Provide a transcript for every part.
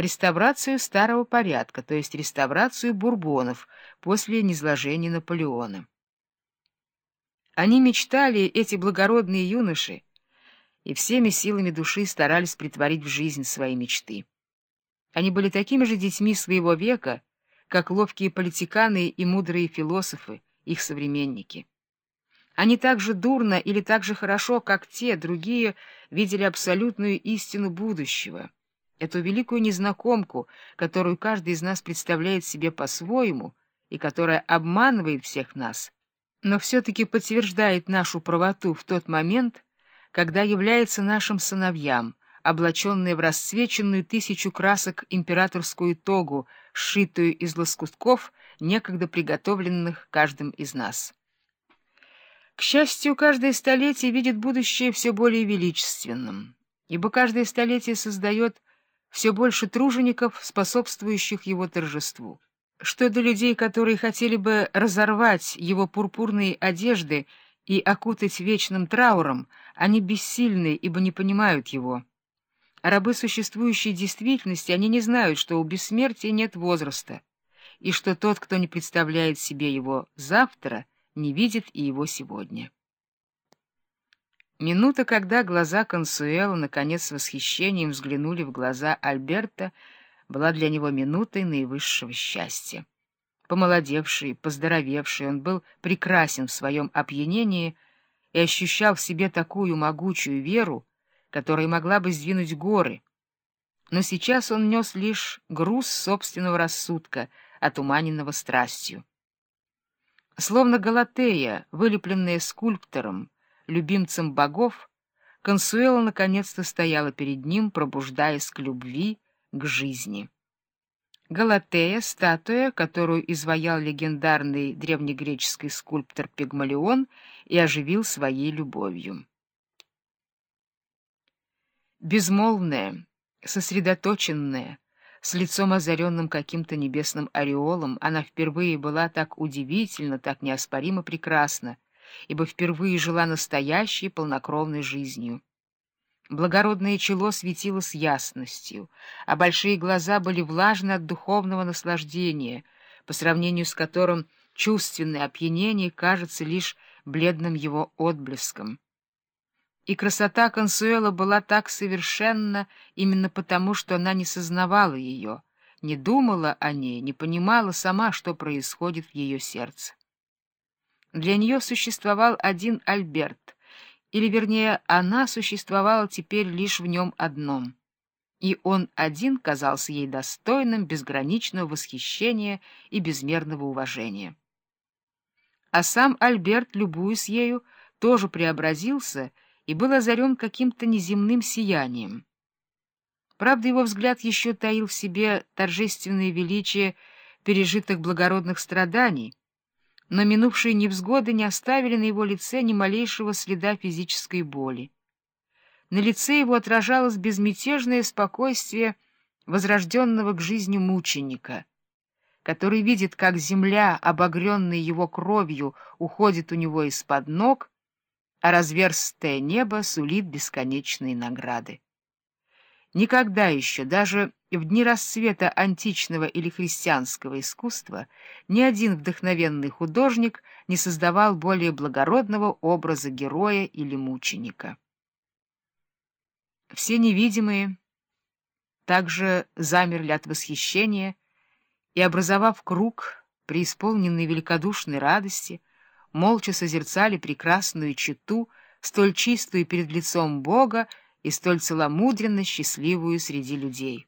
реставрацию старого порядка, то есть реставрацию бурбонов после низложения Наполеона. Они мечтали, эти благородные юноши, и всеми силами души старались притворить в жизнь свои мечты. Они были такими же детьми своего века, как ловкие политиканы и мудрые философы, их современники. Они так же дурно или так же хорошо, как те, другие, видели абсолютную истину будущего, эту великую незнакомку, которую каждый из нас представляет себе по-своему и которая обманывает всех нас, но все-таки подтверждает нашу правоту в тот момент, когда является нашим сыновьям, облаченные в расцвеченную тысячу красок императорскую тогу, сшитую из лоскутков, некогда приготовленных каждым из нас. К счастью, каждое столетие видит будущее все более величественным, ибо каждое столетие создает все больше тружеников, способствующих его торжеству. Что до людей, которые хотели бы разорвать его пурпурные одежды и окутать вечным трауром, они бессильны, ибо не понимают его. Рабы существующей действительности, они не знают, что у бессмертия нет возраста, и что тот, кто не представляет себе его завтра, не видит и его сегодня. Минута, когда глаза Консуэла наконец с восхищением взглянули в глаза Альберта, была для него минутой наивысшего счастья. Помолодевший, поздоровевший, он был прекрасен в своем опьянении и ощущал в себе такую могучую веру, которая могла бы сдвинуть горы. Но сейчас он нес лишь груз собственного рассудка, отуманенного страстью. Словно Галатея, вылепленная скульптором, любимцем богов, Консуэла наконец-то стояла перед ним, пробуждаясь к любви, к жизни. Галатея — статуя, которую изваял легендарный древнегреческий скульптор Пигмалион и оживил своей любовью. Безмолвная, сосредоточенная, с лицом озаренным каким-то небесным ореолом, она впервые была так удивительно, так неоспоримо прекрасна, ибо впервые жила настоящей полнокровной жизнью. Благородное чело светило с ясностью, а большие глаза были влажны от духовного наслаждения, по сравнению с которым чувственное опьянение кажется лишь бледным его отблеском. И красота Консуэла была так совершенна именно потому, что она не сознавала ее, не думала о ней, не понимала сама, что происходит в ее сердце. Для нее существовал один Альберт, или, вернее, она существовала теперь лишь в нем одном, и он один казался ей достойным безграничного восхищения и безмерного уважения. А сам Альберт, любуясь ею, тоже преобразился и был озарен каким-то неземным сиянием. Правда, его взгляд еще таил в себе торжественное величие пережитых благородных страданий, но минувшие невзгоды не оставили на его лице ни малейшего следа физической боли. На лице его отражалось безмятежное спокойствие возрожденного к жизни мученика, который видит, как земля, обогренная его кровью, уходит у него из-под ног, а разверстое небо сулит бесконечные награды. Никогда еще, даже в дни расцвета античного или христианского искусства, ни один вдохновенный художник не создавал более благородного образа героя или мученика. Все невидимые также замерли от восхищения и, образовав круг, преисполненный великодушной радости, молча созерцали прекрасную читу, столь чистую перед лицом Бога и столь целомудренно счастливую среди людей.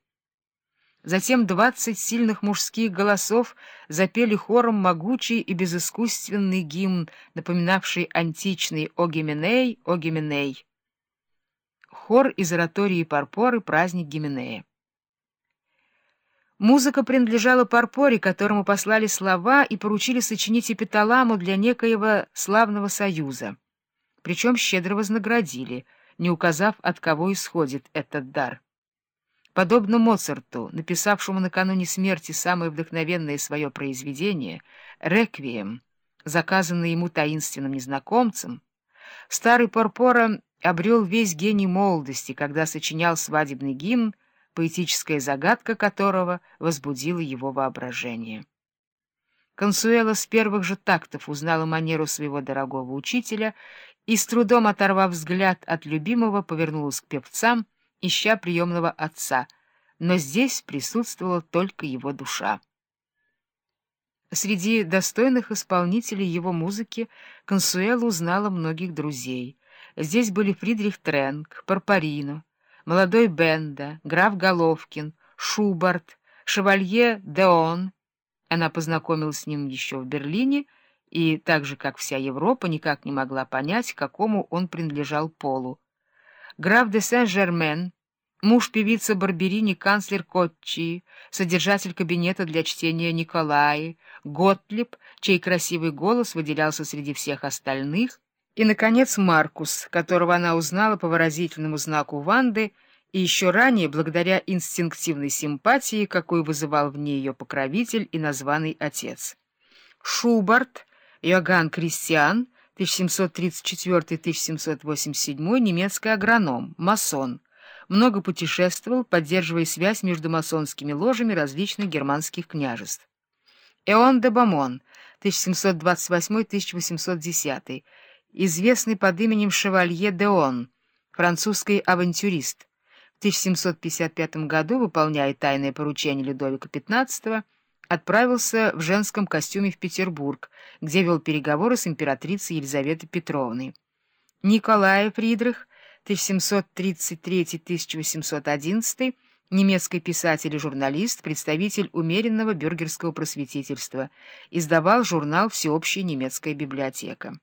Затем двадцать сильных мужских голосов запели хором могучий и безыскусственный гимн, напоминавший античный «О Огименей». Хор из оратории Парпоры «Праздник Гименея». Музыка принадлежала Парпоре, которому послали слова и поручили сочинить эпиталаму для некоего славного союза. Причем щедро вознаградили, не указав, от кого исходит этот дар. Подобно Моцарту, написавшему накануне смерти самое вдохновенное свое произведение «Реквием», заказанное ему таинственным незнакомцем, старый Парпора обрел весь гений молодости, когда сочинял свадебный гимн поэтическая загадка которого возбудила его воображение. Консуэла с первых же тактов узнала манеру своего дорогого учителя и, с трудом оторвав взгляд от любимого, повернулась к певцам, ища приемного отца, но здесь присутствовала только его душа. Среди достойных исполнителей его музыки Консуэла узнала многих друзей. Здесь были Фридрих Тренк, Парпарино, молодой Бенда, граф Головкин, Шубарт, шевалье Деон. Она познакомилась с ним еще в Берлине и, так же как вся Европа, никак не могла понять, какому он принадлежал полу. Граф де Сен-Жермен, муж певицы Барберини, канцлер Котчи, содержатель кабинета для чтения Николаи, Готлиб, чей красивый голос выделялся среди всех остальных, и, наконец, Маркус, которого она узнала по выразительному знаку Ванды и еще ранее благодаря инстинктивной симпатии, какой вызывал в ней ее покровитель и названный отец. Шубарт, Иоганн Кристиан, 1734-1787, немецкий агроном, масон, много путешествовал, поддерживая связь между масонскими ложами различных германских княжеств. Эон де Бамон, 1728-1810, известный под именем Шевалье Деон, французский авантюрист. В 1755 году, выполняя тайное поручение Людовика XV, отправился в женском костюме в Петербург, где вел переговоры с императрицей Елизаветой Петровной. Николай Фридрих, 1733-1811, немецкий писатель и журналист, представитель умеренного бюргерского просветительства, издавал журнал «Всеобщая немецкая библиотека».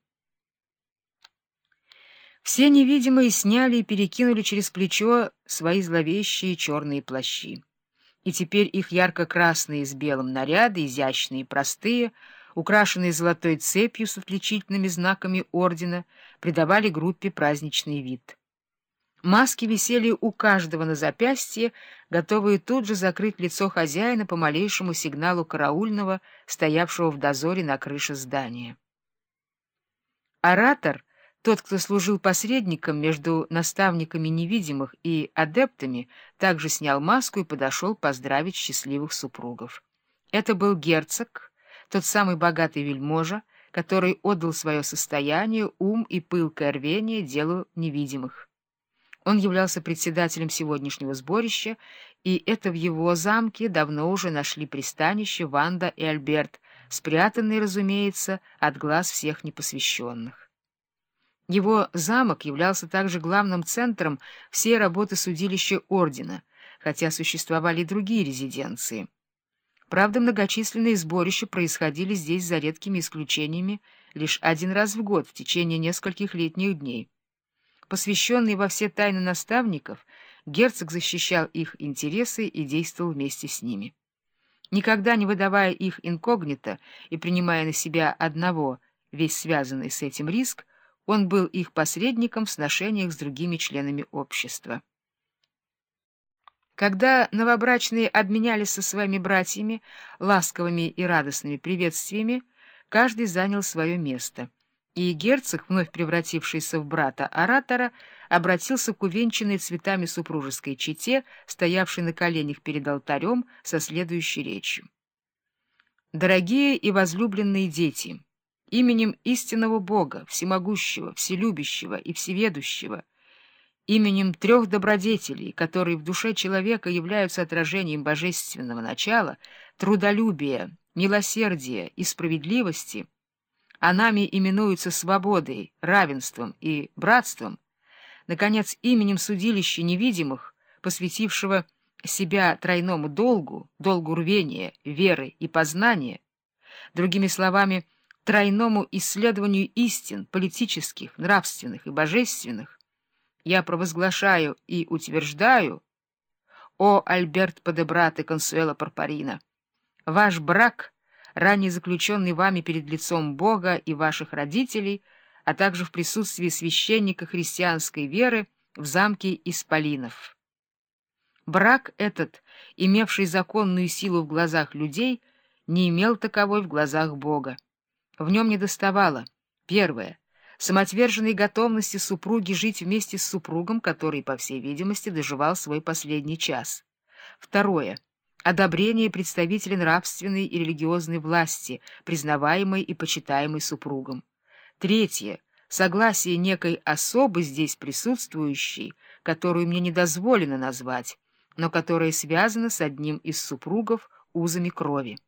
Все невидимые сняли и перекинули через плечо свои зловещие черные плащи. И теперь их ярко-красные с белым наряды, изящные и простые, украшенные золотой цепью с отличительными знаками ордена, придавали группе праздничный вид. Маски висели у каждого на запястье, готовые тут же закрыть лицо хозяина по малейшему сигналу караульного, стоявшего в дозоре на крыше здания. Оратор — тот, кто служил посредником между наставниками невидимых и адептами, также снял маску и подошел поздравить счастливых супругов. Это был герцог, тот самый богатый вельможа, который отдал свое состояние, ум и пылкое рвение делу невидимых. Он являлся председателем сегодняшнего сборища, и это в его замке давно уже нашли пристанище Ванда и Альберт, спрятанные, разумеется, от глаз всех непосвященных. Его замок являлся также главным центром всей работы судилища ордена, хотя существовали и другие резиденции. Правда, многочисленные сборища происходили здесь за редкими исключениями лишь один раз в год в течение нескольких летних дней. Посвященный во все тайны наставников, герцог защищал их интересы и действовал вместе с ними. Никогда не выдавая их инкогнито и принимая на себя одного, весь связанный с этим риск, он был их посредником в сношениях с другими членами общества. Когда новобрачные обменялись со своими братьями ласковыми и радостными приветствиями, каждый занял свое место, и герцог, вновь превратившийся в брата-оратора, обратился к увенчанной цветами супружеской чете, стоявшей на коленях перед алтарем, со следующей речью. «Дорогие и возлюбленные дети!» Именем истинного Бога, всемогущего, вселюбящего и всеведущего, именем трех добродетелей, которые в душе человека являются отражением божественного начала, трудолюбия, милосердия и справедливости, а нами именуются свободой, равенством и братством, наконец, именем судилища невидимых, посвятившего себя тройному долгу, долгу рвения, веры и познания, другими словами — тройному исследованию истин политических, нравственных и божественных, я провозглашаю и утверждаю, о Альберт Падебрат и Консуэла Парпарина, ваш брак, ранее заключенный вами перед лицом Бога и ваших родителей, а также в присутствии священника христианской веры в замке Исполинов. Брак этот, имевший законную силу в глазах людей, не имел таковой в глазах Бога. В нем недоставало. Первое. Самоотверженной готовности супруги жить вместе с супругом, который, по всей видимости, доживал свой последний час. Второе. Одобрение представителей нравственной и религиозной власти, признаваемой и почитаемой супругом. Третье. Согласие некой особы здесь присутствующей, которую мне не дозволено назвать, но которая связана с одним из супругов узами крови.